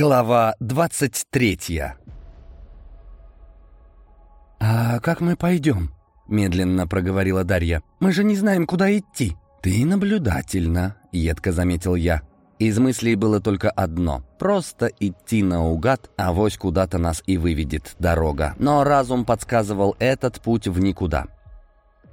Глава двадцать третья «А как мы пойдем?» — медленно проговорила Дарья. «Мы же не знаем, куда идти». «Ты наблюдательна», — едко заметил я. Из мыслей было только одно — просто идти наугад, а вось куда-то нас и выведет дорога. Но разум подсказывал этот путь в никуда.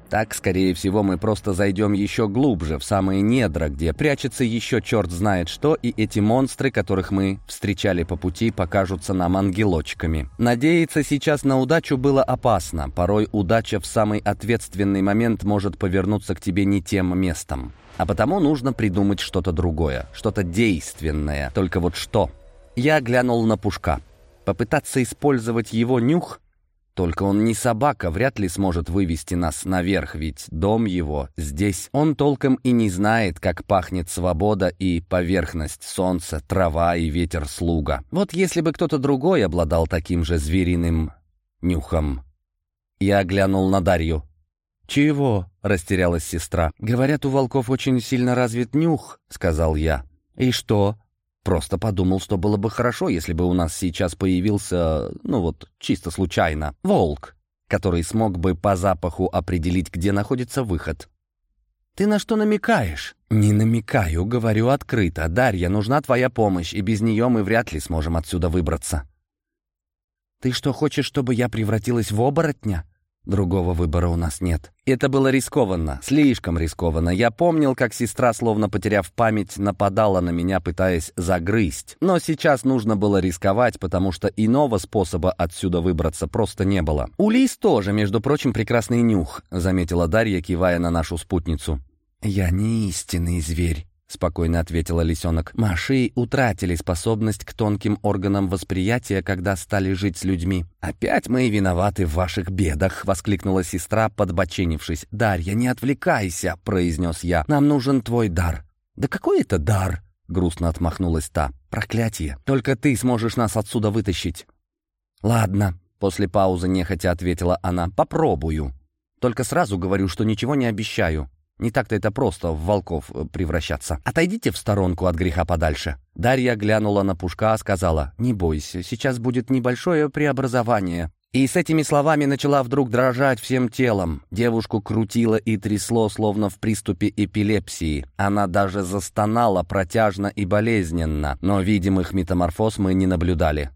Так, скорее всего, мы просто зайдем еще глубже, в самые недра, где прячется еще черт знает что, и эти монстры, которых мы встречали по пути, покажутся нам ангелочками. Надеяться сейчас на удачу было опасно. Порой удача в самый ответственный момент может повернуться к тебе не тем местом. А потому нужно придумать что-то другое, что-то действенное. Только вот что? Я глянул на Пушка. Попытаться использовать его нюх только он не собака, вряд ли сможет вывести нас наверх, ведь дом его здесь. Он толком и не знает, как пахнет свобода и поверхность, солнце, трава и ветер слуга. Вот если бы кто-то другой обладал таким же звериным нюхом. Я глянул на Дарью. «Чего?» — растерялась сестра. «Говорят, у волков очень сильно развит нюх», — сказал я. «И что?» Просто подумал, что было бы хорошо, если бы у нас сейчас появился, ну вот, чисто случайно, волк, который смог бы по запаху определить, где находится выход. «Ты на что намекаешь?» «Не намекаю, говорю открыто. Дарья, нужна твоя помощь, и без нее мы вряд ли сможем отсюда выбраться». «Ты что, хочешь, чтобы я превратилась в оборотня?» Другого выбора у нас нет. Это было рискованно, слишком рискованно. Я помнил, как сестра, словно потеряв память, нападала на меня, пытаясь загрызть. Но сейчас нужно было рисковать, потому что иного способа отсюда выбраться просто не было. «У Лис тоже, между прочим, прекрасный нюх», — заметила Дарья, кивая на нашу спутницу. «Я не истинный зверь», — спокойно ответила лисенок. «Маши утратили способность к тонким органам восприятия, когда стали жить с людьми». «Опять мы виноваты в ваших бедах!» — воскликнула сестра, подбоченившись. «Дарья, не отвлекайся!» — произнес я. «Нам нужен твой дар». «Да какой это дар?» — грустно отмахнулась та. «Проклятие! Только ты сможешь нас отсюда вытащить». «Ладно», — после паузы нехотя ответила она. «Попробую. Только сразу говорю, что ничего не обещаю». Не так-то это просто в волков э, превращаться. Отойдите в сторонку от греха подальше». Дарья глянула на Пушка, сказала, «Не бойся, сейчас будет небольшое преобразование». И с этими словами начала вдруг дрожать всем телом. Девушку крутило и трясло, словно в приступе эпилепсии. Она даже застонала протяжно и болезненно, но видимых метаморфоз мы не наблюдали.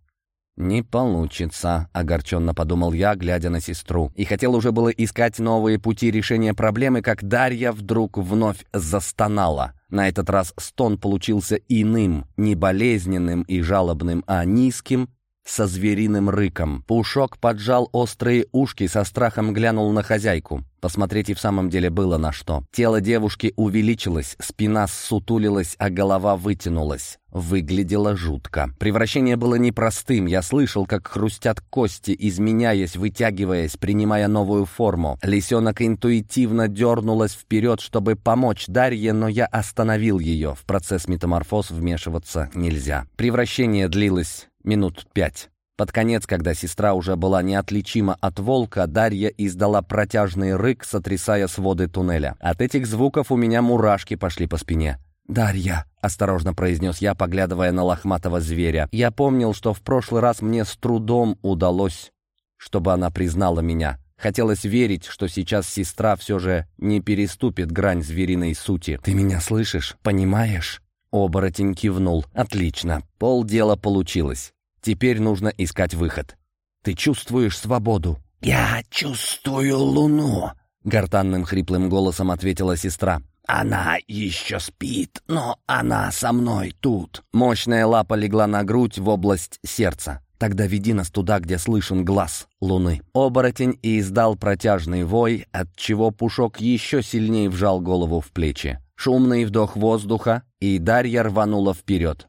«Не получится», — огорченно подумал я, глядя на сестру. И хотел уже было искать новые пути решения проблемы, как Дарья вдруг вновь застонала. На этот раз стон получился иным, не болезненным и жалобным, а низким со звериным рыком. Пушок поджал острые ушки, со страхом глянул на хозяйку. Посмотреть и в самом деле было на что. Тело девушки увеличилось, спина ссутулилась, а голова вытянулась. Выглядело жутко. Превращение было непростым. Я слышал, как хрустят кости, изменяясь, вытягиваясь, принимая новую форму. Лисенок интуитивно дернулась вперед, чтобы помочь Дарье, но я остановил ее. В процесс метаморфоз вмешиваться нельзя. Превращение длилось минут пять. Под конец, когда сестра уже была неотличима от волка, Дарья издала протяжный рык, сотрясая своды туннеля. От этих звуков у меня мурашки пошли по спине. «Дарья», — осторожно произнес я, поглядывая на лохматого зверя. Я помнил, что в прошлый раз мне с трудом удалось, чтобы она признала меня. Хотелось верить, что сейчас сестра все же не переступит грань звериной сути. «Ты меня слышишь? Понимаешь?» Оборотень кивнул. «Отлично. Полдела получилось. Теперь нужно искать выход. Ты чувствуешь свободу?» «Я чувствую луну», — гортанным хриплым голосом ответила сестра. «Она еще спит, но она со мной тут». Мощная лапа легла на грудь в область сердца. «Тогда веди нас туда, где слышен глаз луны». Оборотень и издал протяжный вой, отчего Пушок еще сильнее вжал голову в плечи. Шумный вдох воздуха, и Дарья рванула вперед.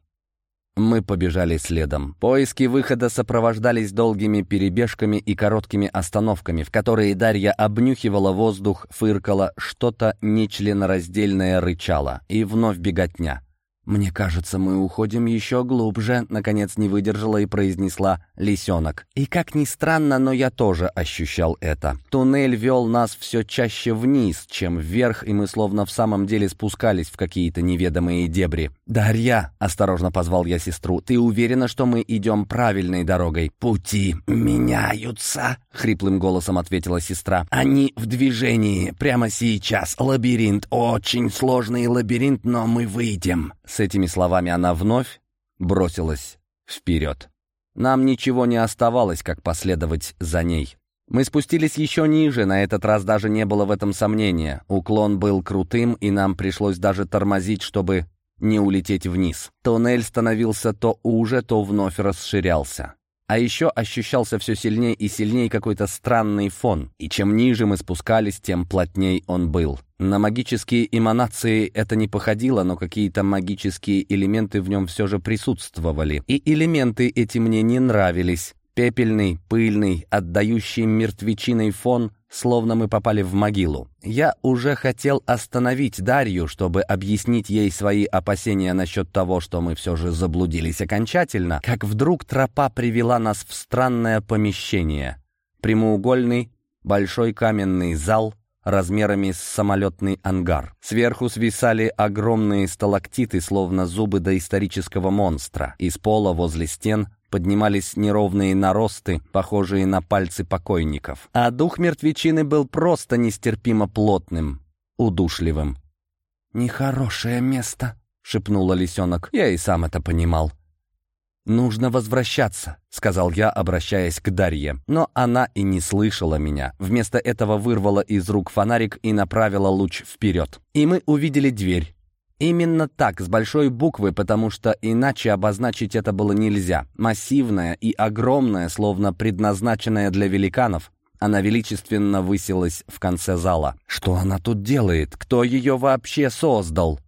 Мы побежали следом. Поиски выхода сопровождались долгими перебежками и короткими остановками, в которые Дарья обнюхивала воздух, фыркала, что-то нечленораздельное рычала, и вновь беготня. «Мне кажется, мы уходим еще глубже», — наконец не выдержала и произнесла лисенок. И как ни странно, но я тоже ощущал это. Туннель вел нас все чаще вниз, чем вверх, и мы словно в самом деле спускались в какие-то неведомые дебри. «Дарья», — осторожно позвал я сестру, — «ты уверена, что мы идем правильной дорогой?» «Пути меняются», — хриплым голосом ответила сестра. «Они в движении прямо сейчас. Лабиринт, очень сложный лабиринт, но мы выйдем». С этими словами она вновь бросилась вперед. Нам ничего не оставалось, как последовать за ней. Мы спустились еще ниже, на этот раз даже не было в этом сомнения. Уклон был крутым, и нам пришлось даже тормозить, чтобы не улететь вниз. Туннель становился то уже, то вновь расширялся. А еще ощущался все сильнее и сильнее какой-то странный фон, и чем ниже мы спускались, тем плотней он был. На магические эманации это не походило, но какие-то магические элементы в нем все же присутствовали. И элементы эти мне не нравились. Пепельный, пыльный, отдающий мертвечиной фон, словно мы попали в могилу. Я уже хотел остановить Дарью, чтобы объяснить ей свои опасения насчет того, что мы все же заблудились окончательно, как вдруг тропа привела нас в странное помещение. Прямоугольный, большой каменный зал — размерами с самолетный ангар. Сверху свисали огромные сталактиты, словно зубы доисторического монстра. Из пола возле стен поднимались неровные наросты, похожие на пальцы покойников. А дух мертвечины был просто нестерпимо плотным, удушливым. «Нехорошее место», — шепнула лисенок. Я и сам это понимал. «Нужно возвращаться», — сказал я, обращаясь к Дарье. Но она и не слышала меня. Вместо этого вырвала из рук фонарик и направила луч вперед. И мы увидели дверь. Именно так, с большой буквы, потому что иначе обозначить это было нельзя. Массивная и огромная, словно предназначенная для великанов, она величественно высилась в конце зала. Что она тут делает? Кто ее вообще создал?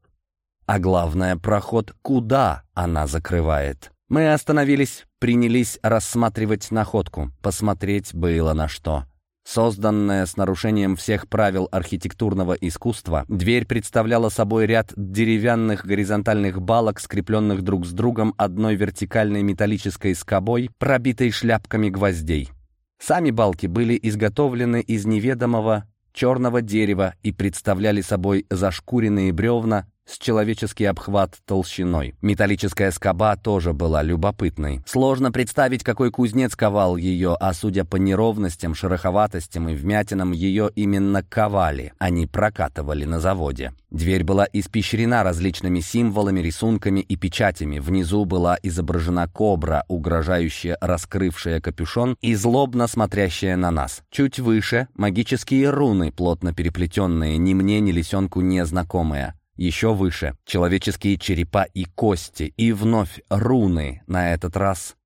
А главное, проход куда она закрывает? Мы остановились, принялись рассматривать находку. Посмотреть было на что. Созданная с нарушением всех правил архитектурного искусства, дверь представляла собой ряд деревянных горизонтальных балок, скрепленных друг с другом одной вертикальной металлической скобой, пробитой шляпками гвоздей. Сами балки были изготовлены из неведомого черного дерева и представляли собой зашкуренные бревна с человеческий обхват толщиной. Металлическая скоба тоже была любопытной. Сложно представить, какой кузнец ковал ее, а судя по неровностям, шероховатостям и вмятинам, ее именно ковали, а не прокатывали на заводе. Дверь была испещрена различными символами, рисунками и печатями. Внизу была изображена кобра, угрожающая раскрывшая капюшон и злобно смотрящая на нас. Чуть выше — магические руны, плотно переплетенные, ни мне, ни лисенку незнакомые. Еще выше — человеческие черепа и кости, и вновь руны, на этот раз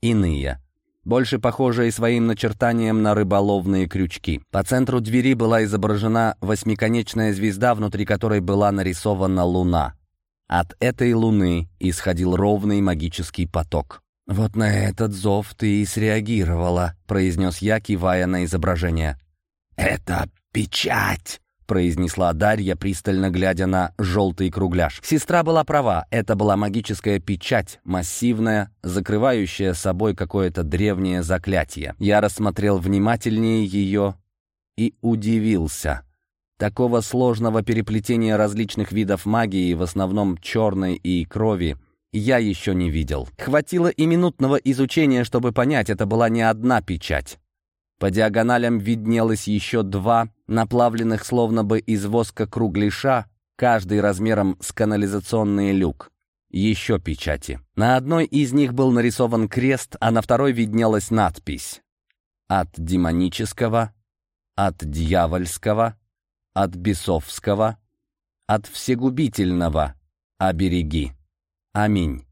иные, больше похожие своим начертанием на рыболовные крючки. По центру двери была изображена восьмиконечная звезда, внутри которой была нарисована луна. От этой луны исходил ровный магический поток. «Вот на этот зов ты и среагировала», — произнес я, кивая на изображение. «Это печать!» Произнесла Дарья, пристально глядя на желтый кругляш. Сестра была права, это была магическая печать, массивная, закрывающая собой какое-то древнее заклятие. Я рассмотрел внимательнее ее и удивился. Такого сложного переплетения различных видов магии, в основном черной и крови, я еще не видел. Хватило и минутного изучения, чтобы понять, это была не одна печать. По диагоналям виднелось еще два, наплавленных словно бы из воска кругляша, каждый размером с канализационный люк. Еще печати. На одной из них был нарисован крест, а на второй виднелась надпись «От демонического, от дьявольского, от бесовского, от всегубительного, обереги. Аминь».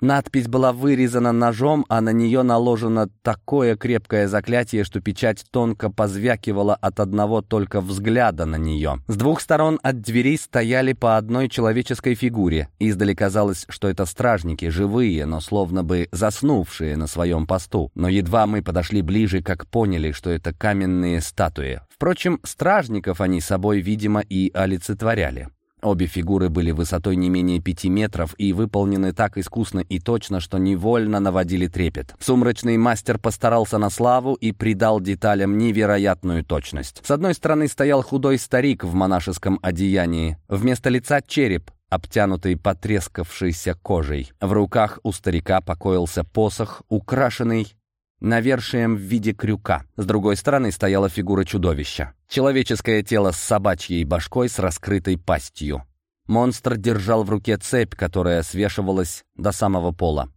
Надпись была вырезана ножом, а на нее наложено такое крепкое заклятие, что печать тонко позвякивала от одного только взгляда на нее. С двух сторон от двери стояли по одной человеческой фигуре. Издали казалось, что это стражники, живые, но словно бы заснувшие на своем посту. Но едва мы подошли ближе, как поняли, что это каменные статуи. Впрочем, стражников они собой, видимо, и олицетворяли. Обе фигуры были высотой не менее пяти метров и выполнены так искусно и точно, что невольно наводили трепет. Сумрачный мастер постарался на славу и придал деталям невероятную точность. С одной стороны стоял худой старик в монашеском одеянии. Вместо лица череп, обтянутый потрескавшейся кожей. В руках у старика покоился посох, украшенный навершием в виде крюка. С другой стороны стояла фигура чудовища. Человеческое тело с собачьей башкой с раскрытой пастью. Монстр держал в руке цепь, которая свешивалась до самого пола.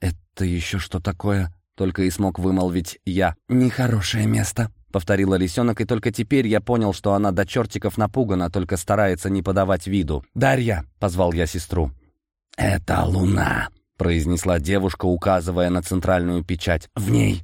«Это еще что такое?» — только и смог вымолвить я. «Нехорошее место», — повторила лисенок, и только теперь я понял, что она до чертиков напугана, только старается не подавать виду. «Дарья!» — позвал я сестру. «Это луна!» — произнесла девушка, указывая на центральную печать. «В ней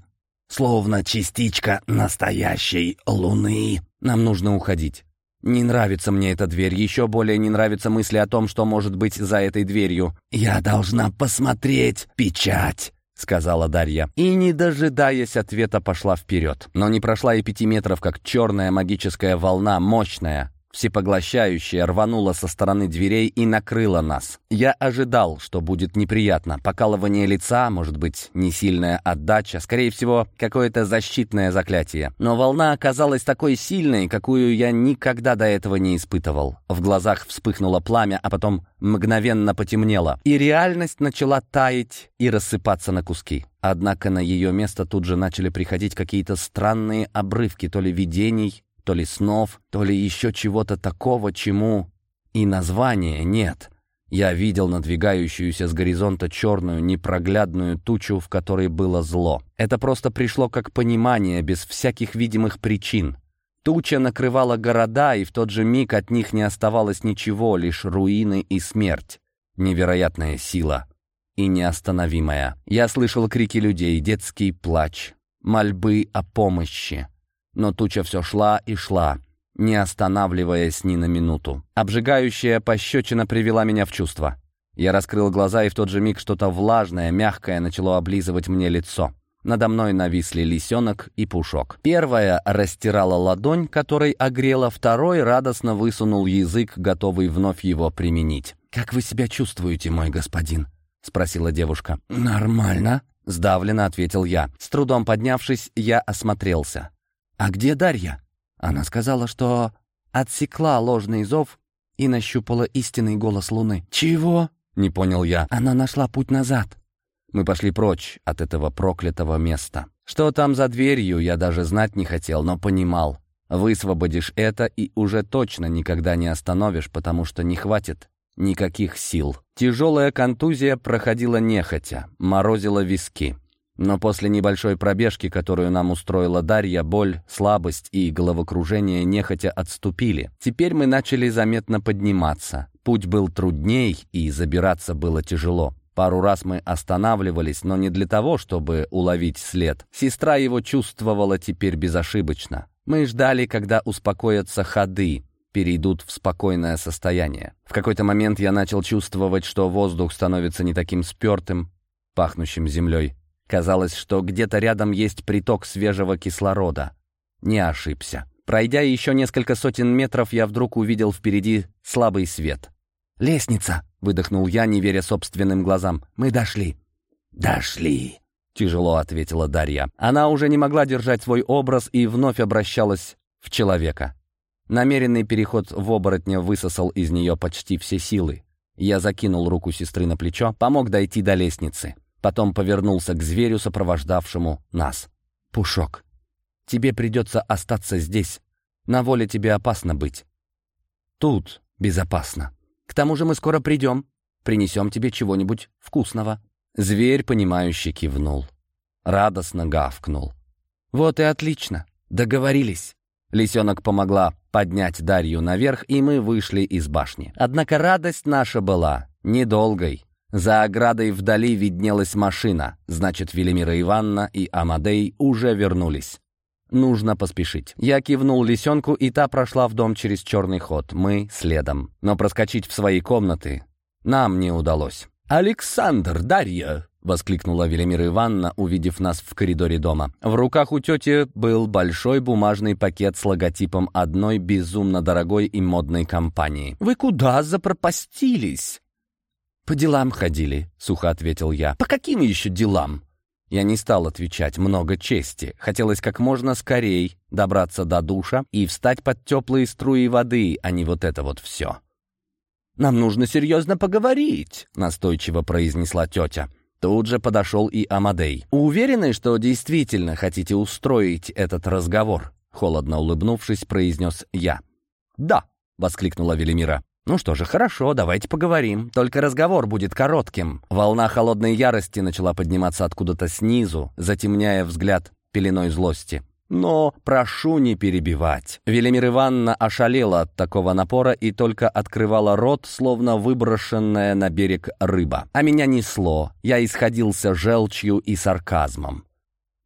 словно частичка настоящей луны. Нам нужно уходить. Не нравится мне эта дверь, еще более не нравятся мысли о том, что может быть за этой дверью. Я должна посмотреть печать». — сказала Дарья. И, не дожидаясь ответа, пошла вперед. Но не прошла и пяти метров, как черная магическая волна, мощная, всепоглощающая рванула со стороны дверей и накрыла нас. Я ожидал, что будет неприятно. Покалывание лица, может быть, не сильная отдача, скорее всего, какое-то защитное заклятие. Но волна оказалась такой сильной, какую я никогда до этого не испытывал. В глазах вспыхнуло пламя, а потом мгновенно потемнело. И реальность начала таять и рассыпаться на куски. Однако на ее место тут же начали приходить какие-то странные обрывки то ли видений, то ли снов, то ли еще чего-то такого, чему и названия нет. Я видел надвигающуюся с горизонта черную, непроглядную тучу, в которой было зло. Это просто пришло как понимание, без всяких видимых причин. Туча накрывала города, и в тот же миг от них не оставалось ничего, лишь руины и смерть. Невероятная сила и неостановимая. Я слышал крики людей, детский плач, мольбы о помощи. Но туча все шла и шла, не останавливаясь ни на минуту. Обжигающая пощечина привела меня в чувство. Я раскрыл глаза, и в тот же миг что-то влажное, мягкое начало облизывать мне лицо. Надо мной нависли лисенок и пушок. Первая растирала ладонь, которой огрела, второй радостно высунул язык, готовый вновь его применить. «Как вы себя чувствуете, мой господин?» — спросила девушка. «Нормально», — сдавленно ответил я. С трудом поднявшись, я осмотрелся. «А где Дарья?» Она сказала, что отсекла ложный зов и нащупала истинный голос Луны. «Чего?» — не понял я. «Она нашла путь назад». Мы пошли прочь от этого проклятого места. Что там за дверью, я даже знать не хотел, но понимал. Высвободишь это и уже точно никогда не остановишь, потому что не хватит никаких сил. Тяжелая контузия проходила нехотя, морозила виски. Но после небольшой пробежки, которую нам устроила Дарья, боль, слабость и головокружение нехотя отступили. Теперь мы начали заметно подниматься. Путь был трудней, и забираться было тяжело. Пару раз мы останавливались, но не для того, чтобы уловить след. Сестра его чувствовала теперь безошибочно. Мы ждали, когда успокоятся ходы, перейдут в спокойное состояние. В какой-то момент я начал чувствовать, что воздух становится не таким спертым, пахнущим землей. Казалось, что где-то рядом есть приток свежего кислорода. Не ошибся. Пройдя еще несколько сотен метров, я вдруг увидел впереди слабый свет. «Лестница!» — выдохнул я, не веря собственным глазам. «Мы дошли». «Дошли!» — тяжело ответила Дарья. Она уже не могла держать свой образ и вновь обращалась в человека. Намеренный переход в оборотня высосал из нее почти все силы. Я закинул руку сестры на плечо, помог дойти до лестницы. Потом повернулся к зверю, сопровождавшему нас. «Пушок, тебе придется остаться здесь. На воле тебе опасно быть. Тут безопасно. К тому же мы скоро придем. Принесем тебе чего-нибудь вкусного». Зверь, понимающе кивнул. Радостно гавкнул. «Вот и отлично. Договорились». Лисенок помогла поднять Дарью наверх, и мы вышли из башни. Однако радость наша была недолгой. За оградой вдали виднелась машина, значит, Велимира Ивановна и Амадей уже вернулись. Нужно поспешить. Я кивнул лисенку, и та прошла в дом через черный ход. Мы следом. Но проскочить в свои комнаты нам не удалось. «Александр, Дарья, — воскликнула Велимира Ивановна, увидев нас в коридоре дома. В руках у тети был большой бумажный пакет с логотипом одной безумно дорогой и модной компании. «Вы куда запропастились?» «По делам ходили», — сухо ответил я. «По каким еще делам?» Я не стал отвечать, много чести. Хотелось как можно скорей добраться до душа и встать под теплые струи воды, а не вот это вот все. «Нам нужно серьезно поговорить», — настойчиво произнесла тетя. Тут же подошел и Амадей. «Уверены, что действительно хотите устроить этот разговор?» Холодно улыбнувшись, произнес я. «Да», — воскликнула Велимира. «Ну что же, хорошо, давайте поговорим. Только разговор будет коротким». Волна холодной ярости начала подниматься откуда-то снизу, затемняя взгляд пеленой злости. Но прошу не перебивать. Велимир Ивановна ошалела от такого напора и только открывала рот, словно выброшенная на берег рыба. А меня несло. Я исходился желчью и сарказмом.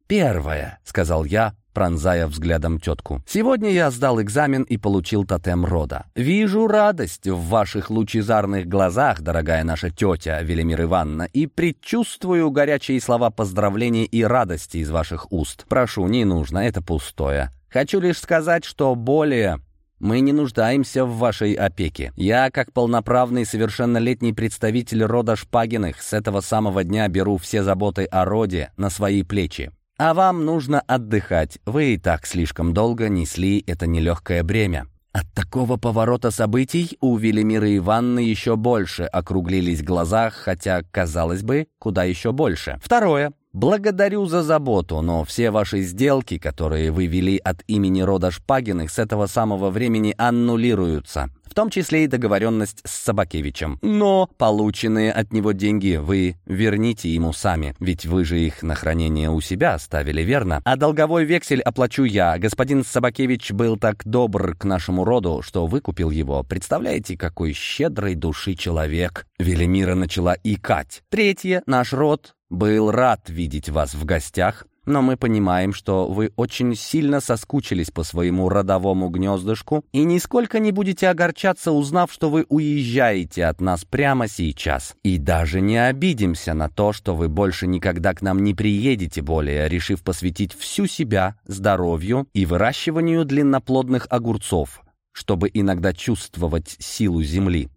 «Первое», — сказал я, пронзая взглядом тетку. «Сегодня я сдал экзамен и получил тотем рода. Вижу радость в ваших лучезарных глазах, дорогая наша тетя Велимир Ивановна, и предчувствую горячие слова поздравлений и радости из ваших уст. Прошу, не нужно, это пустое. Хочу лишь сказать, что более мы не нуждаемся в вашей опеке. Я, как полноправный совершеннолетний представитель рода Шпагиных, с этого самого дня беру все заботы о роде на свои плечи. А вам нужно отдыхать. Вы и так слишком долго несли это нелегкое бремя. От такого поворота событий у Велимира Ивановны еще больше округлились глаза, хотя, казалось бы, куда еще больше. Второе. Благодарю за заботу, но все ваши сделки, которые вы вели от имени рода Шпагиных, с этого самого времени аннулируются в том числе и договоренность с Собакевичем. Но полученные от него деньги вы верните ему сами, ведь вы же их на хранение у себя оставили, верно? А долговой вексель оплачу я. Господин Собакевич был так добр к нашему роду, что выкупил его. Представляете, какой щедрой души человек? Велимира начала икать. Третье. Наш род был рад видеть вас в гостях но мы понимаем, что вы очень сильно соскучились по своему родовому гнездышку и нисколько не будете огорчаться, узнав, что вы уезжаете от нас прямо сейчас. И даже не обидимся на то, что вы больше никогда к нам не приедете более, решив посвятить всю себя здоровью и выращиванию длинноплодных огурцов, чтобы иногда чувствовать силу земли.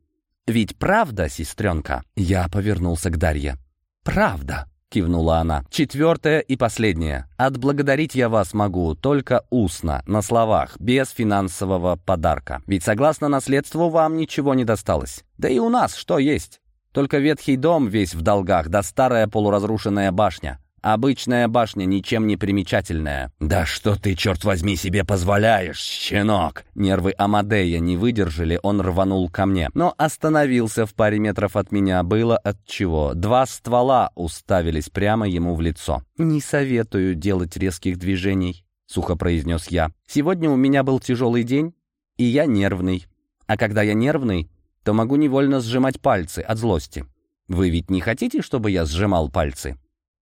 Ведь правда, сестренка? Я повернулся к Дарье. Правда. — кивнула она. «Четвертое и последнее. Отблагодарить я вас могу только устно, на словах, без финансового подарка. Ведь согласно наследству вам ничего не досталось. Да и у нас что есть? Только ветхий дом весь в долгах, да старая полуразрушенная башня. Обычная башня, ничем не примечательная. «Да что ты, черт возьми, себе позволяешь, щенок!» Нервы Амадея не выдержали, он рванул ко мне. Но остановился в паре метров от меня. Было от чего. Два ствола уставились прямо ему в лицо. «Не советую делать резких движений», — сухо произнес я. «Сегодня у меня был тяжелый день, и я нервный. А когда я нервный, то могу невольно сжимать пальцы от злости. Вы ведь не хотите, чтобы я сжимал пальцы?»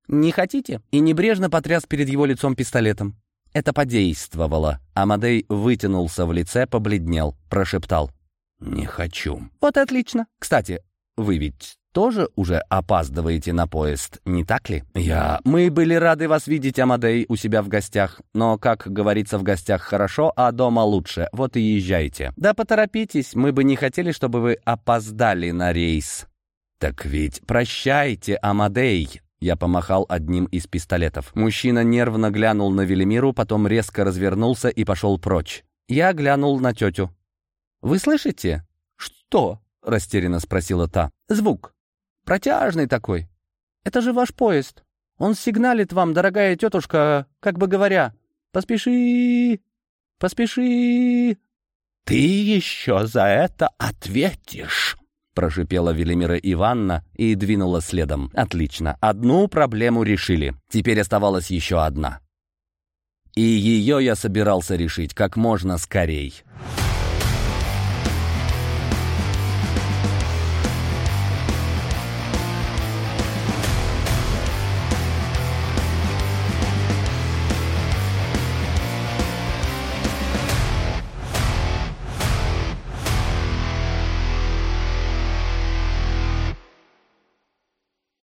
«Не хотите?» И небрежно потряс перед его лицом пистолетом. Это подействовало. Амадей вытянулся в лице, побледнел, прошептал. «Не хочу». «Вот отлично. Кстати, вы ведь тоже уже опаздываете на поезд, не так ли?» «Я... Мы были рады вас видеть, Амадей, у себя в гостях. Но, как говорится, в гостях хорошо, а дома лучше. Вот и езжайте. Да поторопитесь, мы бы не хотели, чтобы вы опоздали на рейс». «Так ведь прощайте, Амадей», я помахал одним из пистолетов. Мужчина нервно глянул на Велимиру, потом резко развернулся и пошел прочь. Я глянул на тетю. «Вы слышите?» «Что?» — растерянно спросила та. «Звук. Протяжный такой. Это же ваш поезд. Он сигналит вам, дорогая тетушка, как бы говоря, «Поспеши! Поспеши!» «Ты еще за это ответишь!» Прошипела Велимира Ивановна и двинула следом. «Отлично. Одну проблему решили. Теперь оставалась еще одна. И ее я собирался решить как можно скорей».